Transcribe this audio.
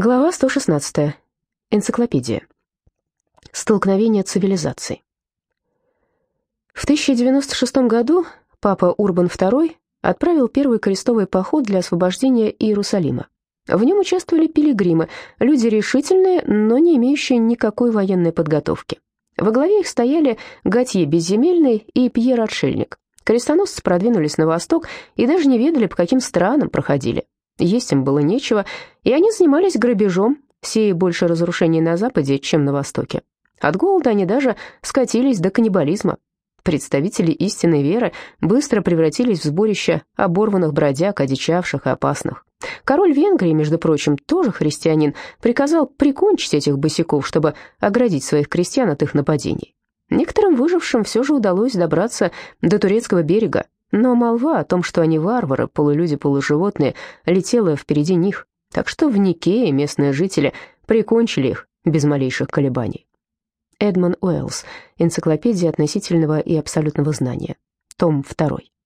Глава 116. Энциклопедия. Столкновение цивилизаций. В 1096 году папа Урбан II отправил первый крестовый поход для освобождения Иерусалима. В нем участвовали пилигримы, люди решительные, но не имеющие никакой военной подготовки. Во главе их стояли Готье Безземельный и Пьер Отшельник. Крестоносцы продвинулись на восток и даже не ведали, по каким странам проходили. Есть им было нечего, и они занимались грабежом, сея больше разрушений на Западе, чем на Востоке. От голода они даже скатились до каннибализма. Представители истинной веры быстро превратились в сборище оборванных бродяг, одичавших и опасных. Король Венгрии, между прочим, тоже христианин, приказал прикончить этих босиков, чтобы оградить своих крестьян от их нападений. Некоторым выжившим все же удалось добраться до турецкого берега, но молва о том, что они варвары, полулюди-полуживотные, летела впереди них, так что в Никее местные жители прикончили их без малейших колебаний. Эдмон Уэллс. Энциклопедия относительного и абсолютного знания. Том 2.